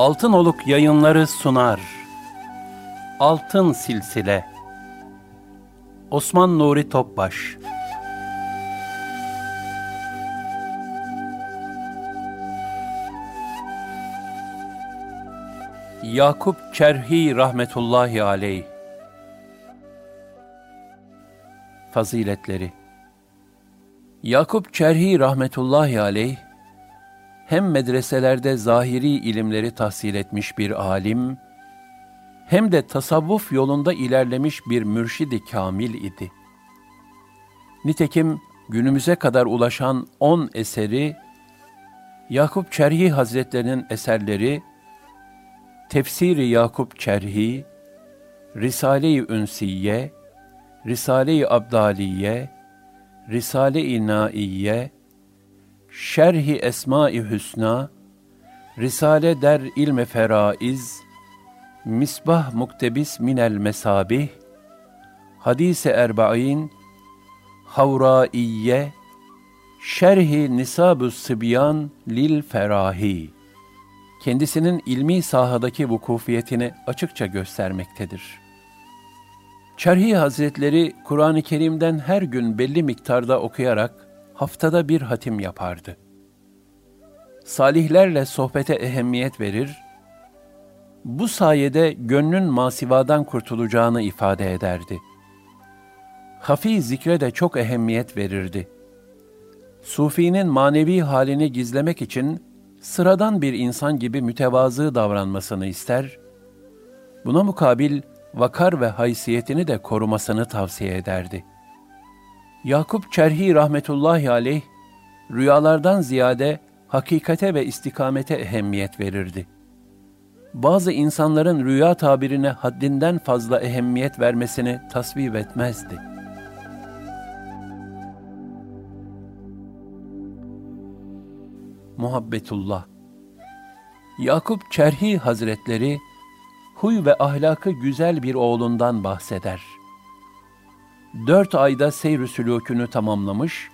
Altın Oluk yayınları sunar. Altın Silsile. Osman Nuri Topbaş. Yakup Çerhi rahmetullahi aleyh. Faziletleri. Yakup Çerhi rahmetullahi aleyh hem medreselerde zahiri ilimleri tahsil etmiş bir alim, hem de tasavvuf yolunda ilerlemiş bir mürşidi kamil idi. Nitekim günümüze kadar ulaşan on eseri, Yakup Çerhi Hazretlerinin eserleri, Tefsiri Yakup Çerhi, Risale-i Ünsiye, Risale-i Abdaliye, Risale-i Naiye, Şerhi Esma-i Hüsna, Risale der ilme feraiz, Misbah muktebis minel mesabih, Hadise erba'in, Havraiye, Şerhi Nisab-ı Sıbyan lil Ferahi, kendisinin ilmi sahadaki vukufiyetini açıkça göstermektedir. Çerhi Hazretleri, Kur'an-ı Kerim'den her gün belli miktarda okuyarak, haftada bir hatim yapardı. Salihlerle sohbete ehemmiyet verir, bu sayede gönlün masivadan kurtulacağını ifade ederdi. Hafi zikre de çok ehemmiyet verirdi. Sufinin manevi halini gizlemek için sıradan bir insan gibi mütevazı davranmasını ister, buna mukabil vakar ve haysiyetini de korumasını tavsiye ederdi.'' Yakup Çerhi rahmetullahi aleyh, rüyalardan ziyade hakikate ve istikamete ehemmiyet verirdi. Bazı insanların rüya tabirine haddinden fazla ehemmiyet vermesini tasvip etmezdi. Muhabbetullah Yakup Çerhi Hazretleri, huy ve ahlakı güzel bir oğlundan bahseder.'' Dört ayda seyr-i sülûkünü tamamlamış,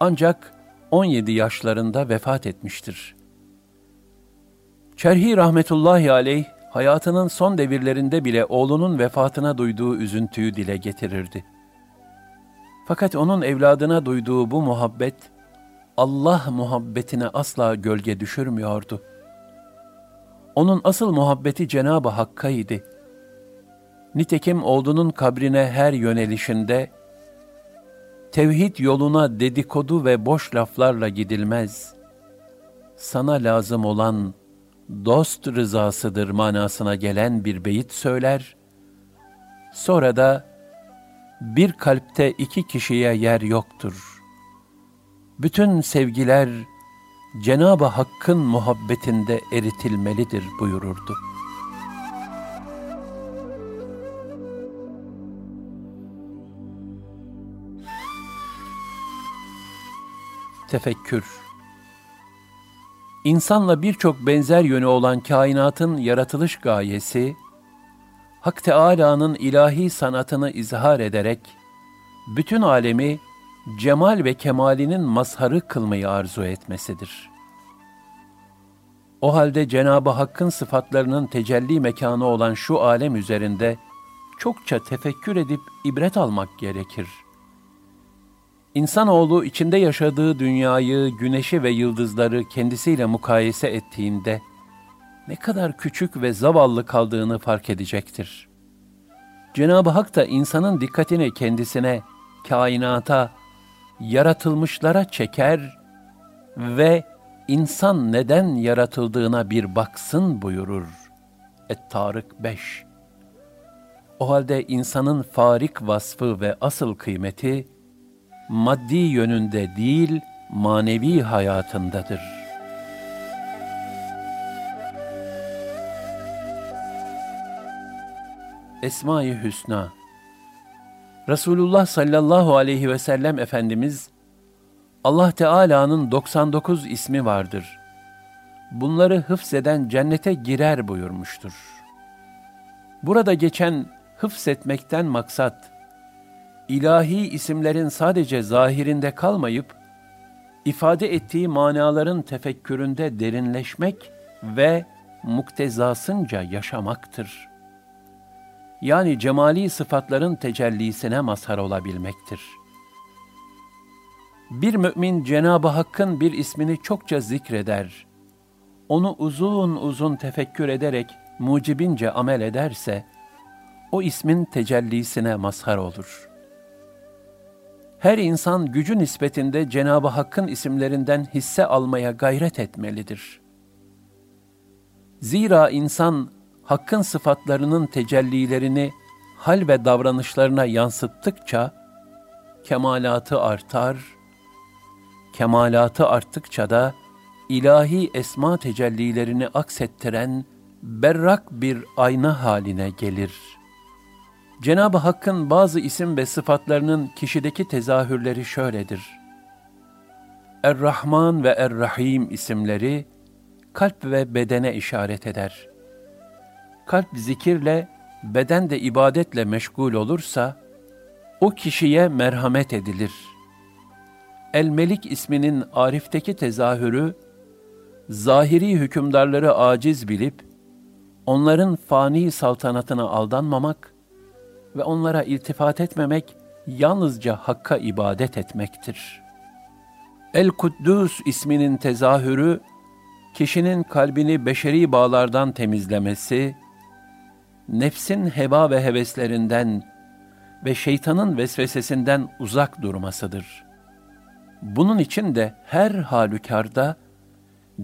ancak 17 yaşlarında vefat etmiştir. Çerhi rahmetullahi aleyh, hayatının son devirlerinde bile oğlunun vefatına duyduğu üzüntüyü dile getirirdi. Fakat onun evladına duyduğu bu muhabbet, Allah muhabbetine asla gölge düşürmüyordu. Onun asıl muhabbeti Cenab-ı Hakk'a idi. Nitekim oğlunun kabrine her yönelişinde, tevhid yoluna dedikodu ve boş laflarla gidilmez. Sana lazım olan dost rızasıdır manasına gelen bir beyit söyler, sonra da bir kalpte iki kişiye yer yoktur. Bütün sevgiler Cenab-ı Hakk'ın muhabbetinde eritilmelidir buyururdu.'' Tefekkür İnsanla birçok benzer yönü olan kainatın yaratılış gayesi, Hak Teâlâ'nın ilahi sanatını izhar ederek, bütün alemi cemal ve kemalinin mazharı kılmayı arzu etmesidir. O halde Cenab-ı Hakk'ın sıfatlarının tecelli mekanı olan şu alem üzerinde çokça tefekkür edip ibret almak gerekir.'' İnsanoğlu içinde yaşadığı dünyayı, güneşi ve yıldızları kendisiyle mukayese ettiğinde ne kadar küçük ve zavallı kaldığını fark edecektir. Cenab-ı Hak da insanın dikkatini kendisine, kainata, yaratılmışlara çeker ve insan neden yaratıldığına bir baksın buyurur. Et-Tarık 5 O halde insanın farik vasfı ve asıl kıymeti, maddi yönünde değil, manevi hayatındadır. Esma-i Hüsna Resulullah sallallahu aleyhi ve sellem Efendimiz, Allah Teala'nın 99 ismi vardır. Bunları hıfzeden cennete girer buyurmuştur. Burada geçen hıfzetmekten maksat, ilahi isimlerin sadece zahirinde kalmayıp, ifade ettiği manaların tefekküründe derinleşmek ve muktezasınca yaşamaktır. Yani cemali sıfatların tecellisine mazhar olabilmektir. Bir mümin Cenab-ı Hakk'ın bir ismini çokça zikreder, onu uzun uzun tefekkür ederek mucibince amel ederse, o ismin tecellisine mazhar olur.'' Her insan gücü nispetinde Cenab-ı Hakk'ın isimlerinden hisse almaya gayret etmelidir. Zira insan Hakk'ın sıfatlarının tecellilerini hal ve davranışlarına yansıttıkça kemalatı artar, kemalatı arttıkça da ilahi esma tecellilerini aksettiren berrak bir ayna haline gelir.'' Cenab-ı Hakk'ın bazı isim ve sıfatlarının kişideki tezahürleri şöyledir. Er-Rahman ve Er-Rahim isimleri kalp ve bedene işaret eder. Kalp zikirle, beden de ibadetle meşgul olursa, o kişiye merhamet edilir. El-Melik isminin Arif'teki tezahürü, zahiri hükümdarları aciz bilip, onların fani saltanatına aldanmamak, ve onlara iltifat etmemek yalnızca Hakk'a ibadet etmektir. El-Kuddus isminin tezahürü, kişinin kalbini beşeri bağlardan temizlemesi, nefsin heba ve heveslerinden ve şeytanın vesvesesinden uzak durmasıdır. Bunun için de her halükarda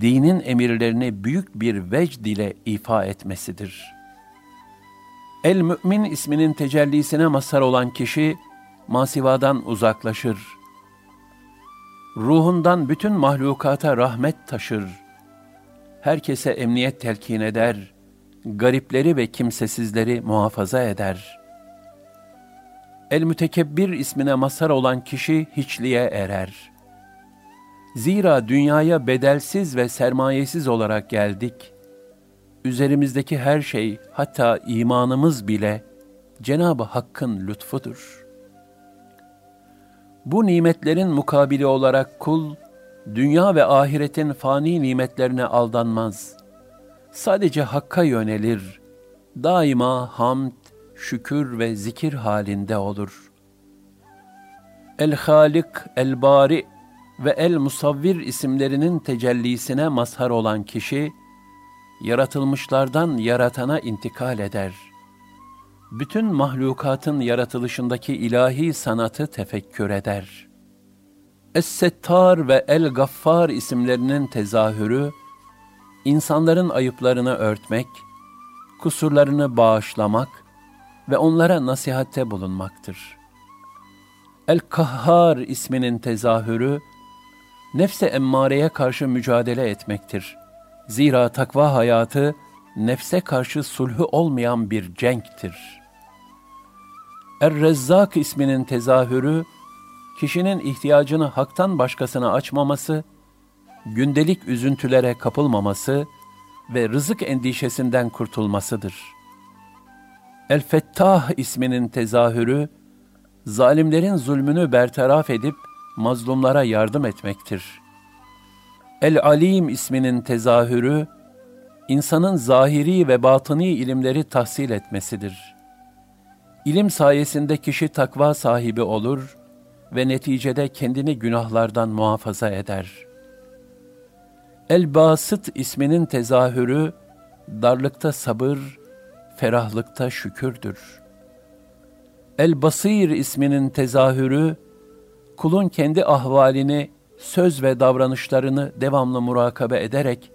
dinin emirlerini büyük bir vecd ile ifa etmesidir.'' El-Mü'min isminin tecellisine mazhar olan kişi, masivadan uzaklaşır. Ruhundan bütün mahlukata rahmet taşır. Herkese emniyet telkin eder. Garipleri ve kimsesizleri muhafaza eder. El-Mütekebbir ismine mazhar olan kişi hiçliğe erer. Zira dünyaya bedelsiz ve sermayesiz olarak geldik.'' Üzerimizdeki her şey, hatta imanımız bile Cenab-ı Hakk'ın lütfudur. Bu nimetlerin mukabili olarak kul, dünya ve ahiretin fani nimetlerine aldanmaz. Sadece Hakk'a yönelir. Daima hamd, şükür ve zikir halinde olur. El-Halik, El-Bari ve El-Musavvir isimlerinin tecellisine mazhar olan kişi, yaratılmışlardan yaratana intikal eder. Bütün mahlukatın yaratılışındaki ilahi sanatı tefekkür eder. Es-Settar ve El-Gaffar isimlerinin tezahürü, insanların ayıplarını örtmek, kusurlarını bağışlamak ve onlara nasihatte bulunmaktır. El-Kahhar isminin tezahürü, nefse emmareye karşı mücadele etmektir.'' Zira takva hayatı nefse karşı sulhü olmayan bir cenktir. Er-Rezzak isminin tezahürü, kişinin ihtiyacını haktan başkasına açmaması, gündelik üzüntülere kapılmaması ve rızık endişesinden kurtulmasıdır. El-Fettah isminin tezahürü, zalimlerin zulmünü bertaraf edip mazlumlara yardım etmektir.'' El-Alim isminin tezahürü, insanın zahiri ve batıni ilimleri tahsil etmesidir. İlim sayesinde kişi takva sahibi olur ve neticede kendini günahlardan muhafaza eder. El-Basit isminin tezahürü, darlıkta sabır, ferahlıkta şükürdür. El-Basir isminin tezahürü, kulun kendi ahvalini söz ve davranışlarını devamlı murakabe ederek,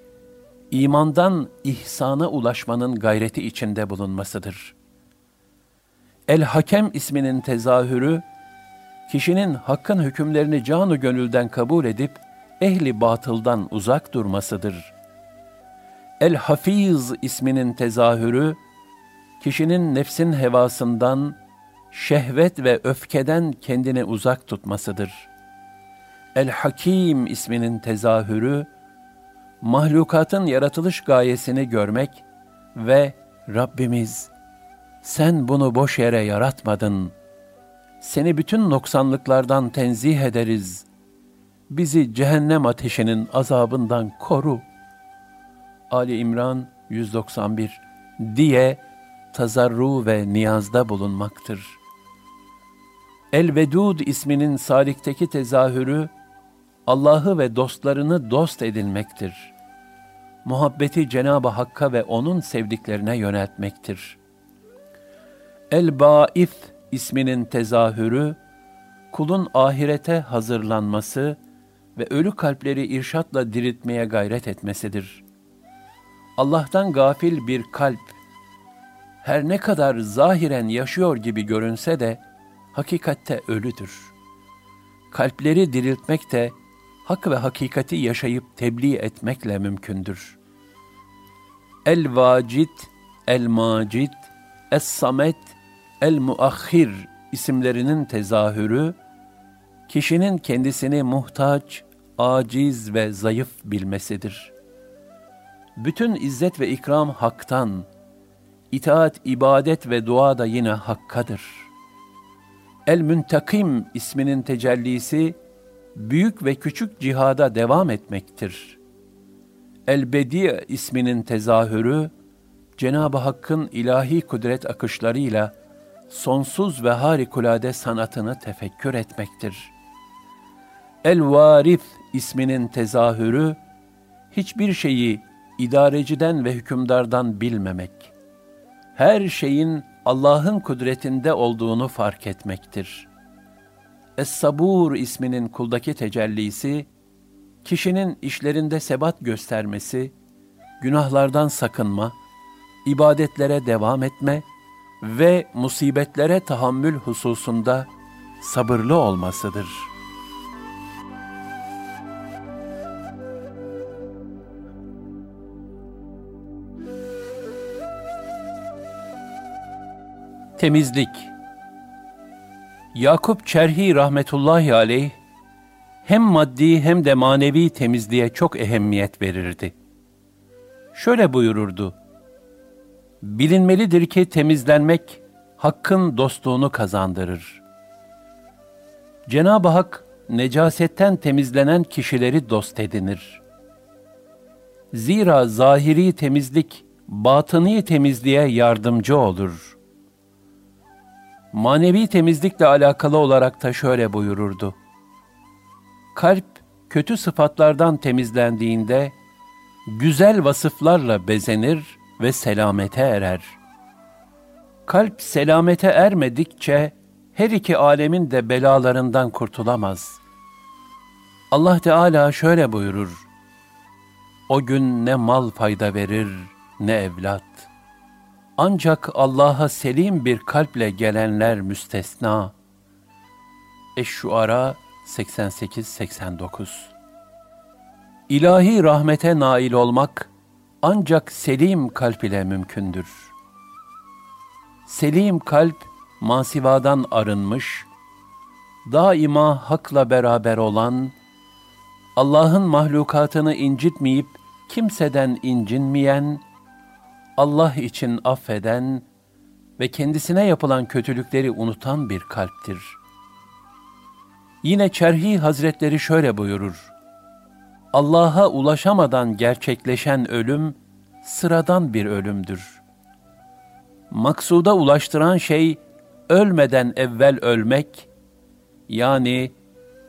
imandan ihsana ulaşmanın gayreti içinde bulunmasıdır. El-Hakem isminin tezahürü, kişinin hakkın hükümlerini canı gönülden kabul edip, ehli batıldan uzak durmasıdır. El-Hafiz isminin tezahürü, kişinin nefsin hevasından, şehvet ve öfkeden kendini uzak tutmasıdır.'' El-Hakim isminin tezahürü, mahlukatın yaratılış gayesini görmek ve Rabbimiz, sen bunu boş yere yaratmadın. Seni bütün noksanlıklardan tenzih ederiz. Bizi cehennem ateşinin azabından koru. Ali İmran 191 diye tazarru ve niyazda bulunmaktır. El-Vedud isminin salikteki tezahürü, Allah'ı ve dostlarını dost edinmektir. Muhabbeti Cenab-ı Hakk'a ve O'nun sevdiklerine yöneltmektir. El-Ba'if isminin tezahürü, kulun ahirete hazırlanması ve ölü kalpleri irşatla diriltmeye gayret etmesidir. Allah'tan gafil bir kalp, her ne kadar zahiren yaşıyor gibi görünse de, hakikatte ölüdür. Kalpleri diriltmek de, hak ve hakikati yaşayıp tebliğ etmekle mümkündür. El-Vacid, El-Macid, Es-Samet, El-Muahhir isimlerinin tezahürü, kişinin kendisini muhtaç, aciz ve zayıf bilmesidir. Bütün izzet ve ikram haktan, itaat, ibadet ve dua da yine hakkadır. El-Müntakim isminin tecellisi, büyük ve küçük cihada devam etmektir. El-Bedi isminin tezahürü, Cenab-ı Hakk'ın ilahi kudret akışlarıyla sonsuz ve harikulade sanatını tefekkür etmektir. El-Varif isminin tezahürü, hiçbir şeyi idareciden ve hükümdardan bilmemek, her şeyin Allah'ın kudretinde olduğunu fark etmektir. Es-Sabur isminin kuldaki tecellisi, kişinin işlerinde sebat göstermesi, günahlardan sakınma, ibadetlere devam etme ve musibetlere tahammül hususunda sabırlı olmasıdır.'' Temizlik Yakup Çerhi rahmetullahi aleyh hem maddi hem de manevi temizliğe çok ehemmiyet verirdi. Şöyle buyururdu. Bilinmelidir ki temizlenmek hakkın dostluğunu kazandırır. Cenab-ı Hak necasetten temizlenen kişileri dost edinir. Zira zahiri temizlik batıni temizliğe yardımcı olur.'' Manevi temizlikle alakalı olarak da şöyle buyururdu. Kalp kötü sıfatlardan temizlendiğinde güzel vasıflarla bezenir ve selamete erer. Kalp selamete ermedikçe her iki alemin de belalarından kurtulamaz. Allah Teala şöyle buyurur. O gün ne mal fayda verir ne evlat. Ancak Allah'a selim bir kalple gelenler müstesna. Eş-Şuara 88-89 İlahi rahmete nail olmak ancak selim kalp ile mümkündür. Selim kalp masivadan arınmış, daima hakla beraber olan, Allah'ın mahlukatını incitmeyip kimseden incinmeyen, Allah için affeden ve kendisine yapılan kötülükleri unutan bir kalptir. Yine Çerhi Hazretleri şöyle buyurur. Allah'a ulaşamadan gerçekleşen ölüm sıradan bir ölümdür. Maksuda ulaştıran şey ölmeden evvel ölmek yani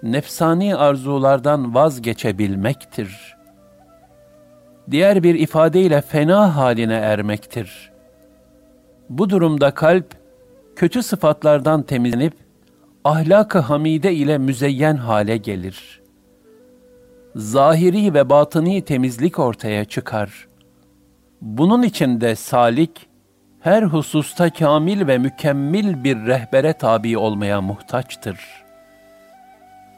nefsani arzulardan vazgeçebilmektir.'' Diğer bir ifadeyle fena haline ermektir. Bu durumda kalp, kötü sıfatlardan temizlenip, ahlak-ı hamide ile müzeyyen hale gelir. Zahiri ve batıni temizlik ortaya çıkar. Bunun için de salik, her hususta kamil ve mükemmel bir rehbere tabi olmaya muhtaçtır.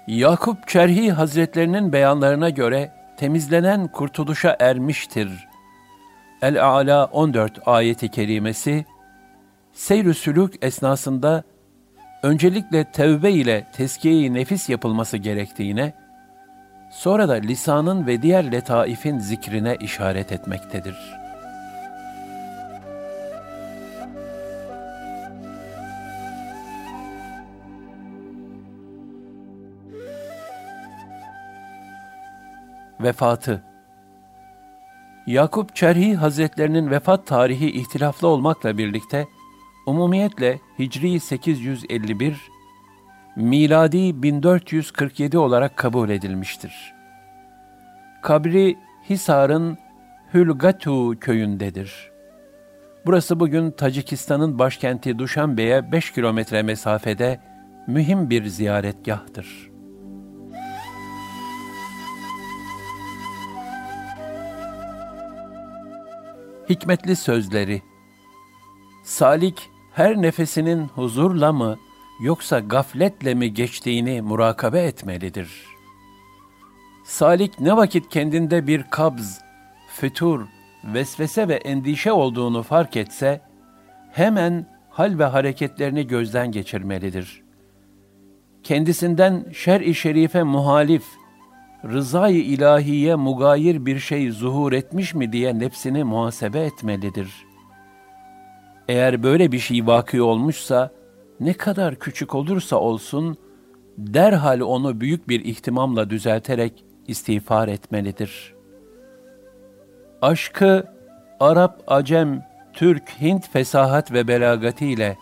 Yakup Çerhi Hazretlerinin beyanlarına göre, temizlenen kurtuluşa ermiştir. El-A'la 14 ayeti kerimesi, seyr-ü sülük esnasında öncelikle tevbe ile tezkiye-i nefis yapılması gerektiğine, sonra da lisanın ve diğer letaifin zikrine işaret etmektedir.'' Vefatı. Yakup Çerhi Hazretlerinin vefat tarihi ihtilaflı olmakla birlikte umumiyetle Hicri 851, miladi 1447 olarak kabul edilmiştir. Kabri Hisar'ın Hülgatu köyündedir. Burası bugün Tacikistan'ın başkenti Duşanbe'ye 5 kilometre mesafede mühim bir ziyaretgahtır. Hikmetli sözleri Salik her nefesinin huzurla mı yoksa gafletle mi geçtiğini murakabe etmelidir. Salik ne vakit kendinde bir kabz, fütur, vesvese ve endişe olduğunu fark etse, hemen hal ve hareketlerini gözden geçirmelidir. Kendisinden şer-i şerife muhalif, rızayı ilahiye mugayir bir şey zuhur etmiş mi diye nefsini muhasebe etmelidir. Eğer böyle bir şey vakı olmuşsa, ne kadar küçük olursa olsun, derhal onu büyük bir ihtimamla düzelterek istiğfar etmelidir. Aşkı Arap, Acem, Türk, Hint fesahat ve belagatiyle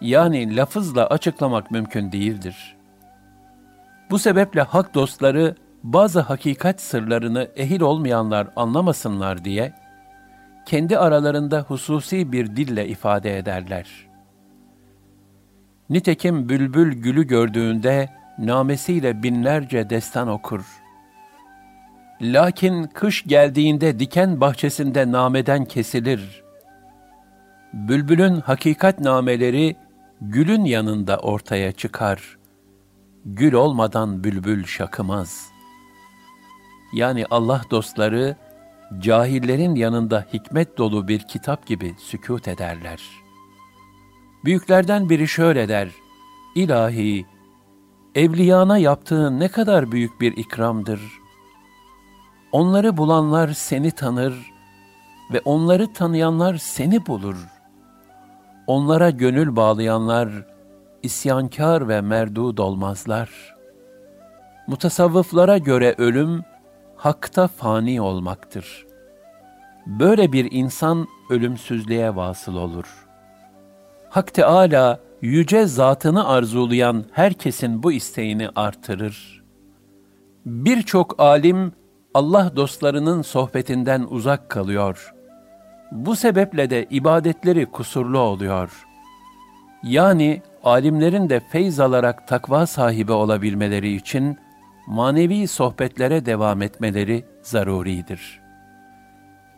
yani lafızla açıklamak mümkün değildir. Bu sebeple hak dostları bazı hakikat sırlarını ehil olmayanlar anlamasınlar diye kendi aralarında hususi bir dille ifade ederler. Nitekim bülbül gülü gördüğünde namesiyle binlerce destan okur. Lakin kış geldiğinde diken bahçesinde nameden kesilir. Bülbülün hakikat nameleri gülün yanında ortaya çıkar. Gül olmadan bülbül şakımaz. Yani Allah dostları, cahillerin yanında hikmet dolu bir kitap gibi sükut ederler. Büyüklerden biri şöyle der, İlahi, evliyana yaptığın ne kadar büyük bir ikramdır. Onları bulanlar seni tanır ve onları tanıyanlar seni bulur. Onlara gönül bağlayanlar isyankar ve merdud olmazlar. Mutasavvıflara göre ölüm, hakta fani olmaktır. Böyle bir insan ölümsüzlüğe vasıl olur. Hak Teâlâ, yüce zatını arzulayan herkesin bu isteğini artırır. Birçok alim, Allah dostlarının sohbetinden uzak kalıyor. Bu sebeple de ibadetleri kusurlu oluyor. Yani alimlerin de feyz alarak takva sahibi olabilmeleri için, manevi sohbetlere devam etmeleri zaruridir.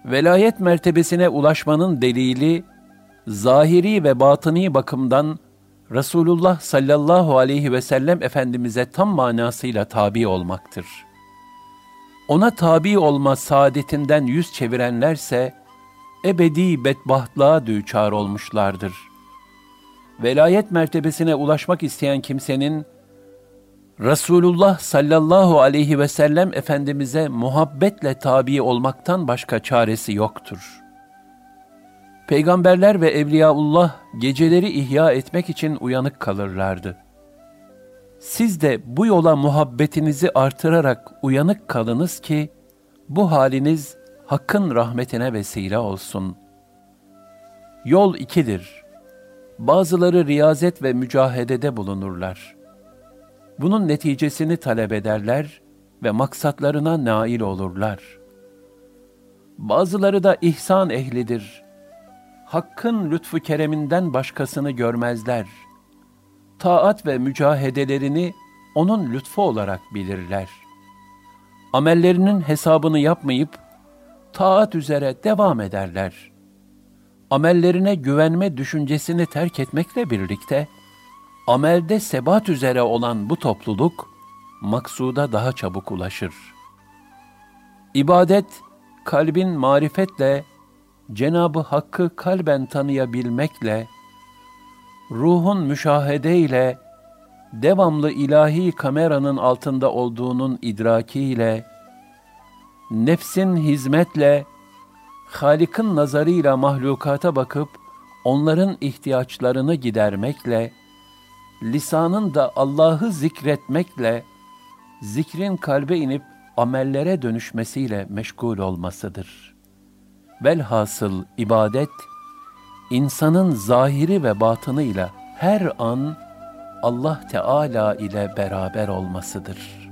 Velayet mertebesine ulaşmanın delili, zahiri ve batıni bakımdan Resulullah sallallahu aleyhi ve sellem Efendimiz'e tam manasıyla tabi olmaktır. Ona tabi olma saadetinden yüz çevirenlerse, ebedi bedbahtlığa düçar olmuşlardır. Velayet mertebesine ulaşmak isteyen kimsenin, Resulullah sallallahu aleyhi ve sellem Efendimiz'e muhabbetle tabi olmaktan başka çaresi yoktur. Peygamberler ve Evliyaullah geceleri ihya etmek için uyanık kalırlardı. Siz de bu yola muhabbetinizi artırarak uyanık kalınız ki, bu haliniz Hakk'ın rahmetine vesile olsun. Yol ikidir. Bazıları riyazet ve mücahedede bulunurlar.'' Bunun neticesini talep ederler ve maksatlarına nail olurlar. Bazıları da ihsan ehlidir. Hakkın lütfu kereminden başkasını görmezler. Taat ve mücahedelerini onun lütfu olarak bilirler. Amellerinin hesabını yapmayıp taat üzere devam ederler. Amellerine güvenme düşüncesini terk etmekle birlikte amelde sebat üzere olan bu topluluk, maksuda daha çabuk ulaşır. İbadet, kalbin marifetle, Cenabı Hakk'ı kalben tanıyabilmekle, ruhun müşahedeyle, devamlı ilahi kameranın altında olduğunun idrakiyle, nefsin hizmetle, Halik'in nazarıyla mahlukata bakıp, onların ihtiyaçlarını gidermekle, lisanın da Allah'ı zikretmekle, zikrin kalbe inip amellere dönüşmesiyle meşgul olmasıdır.'' Velhasıl ibadet, insanın zahiri ve batınıyla her an Allah Teala ile beraber olmasıdır.''